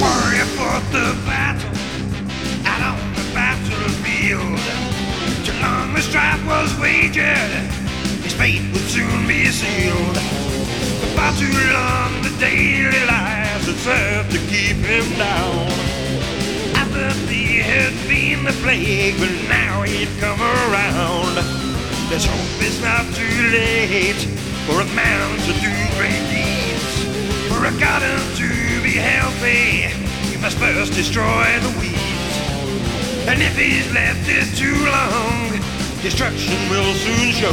worry for the battle out on the battlefield. Too long the strife was waged, his fate would soon be sealed. But far too long the daily lies that served to keep him down. I thought he had been the plague, but now he'd come around. There's hope it's not too late for a man healthy, he must first destroy the weeds. And if he's left it too long, destruction will soon show.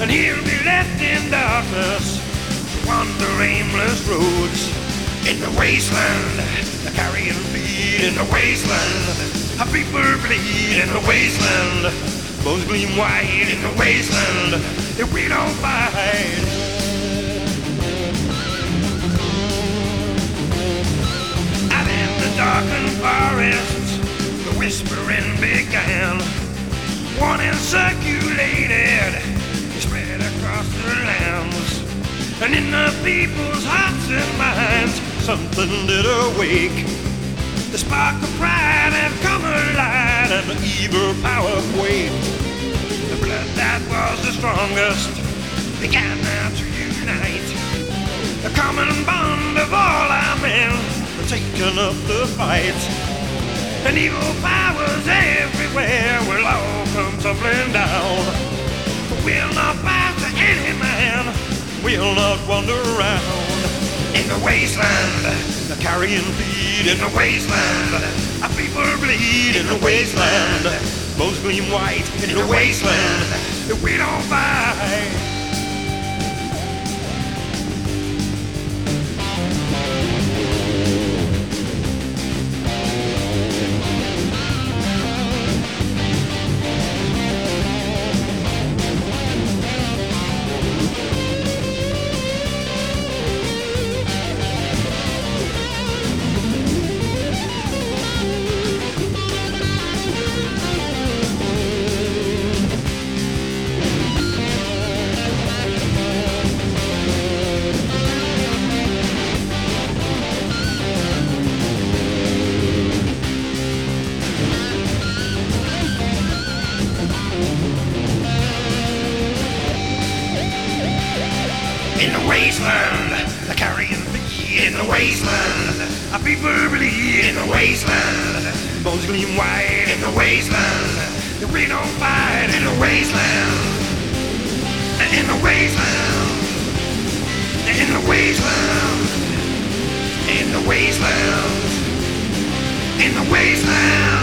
And he'll be left in darkness to wander aimless roads. In the wasteland, the carrion feed in the wasteland. Our people bleed in the wasteland. Bones gleam white in the wasteland. If we don't fight. Whispering began. Warning circulated, spread across the lands. And in the people's hearts and minds, something did awake. The spark of pride had come alive, and the evil power quaked. The blood that was the strongest began now to unite. The common bond of all our men taking up the fight. And evil powers everywhere will all come tumbling down. We'll not bow to any man, we'll not wander around. In the wasteland, the carrion feed in the wasteland. Our people bleed in the wasteland. Bones gleam white in the wasteland. We don't fight. In the wasteland, the carrion in the wasteland. Our people bleed in the wasteland. Bones gleam white in the wasteland. If we don't fight in the wasteland, in the wasteland, in the wasteland, in the wasteland, in the wasteland.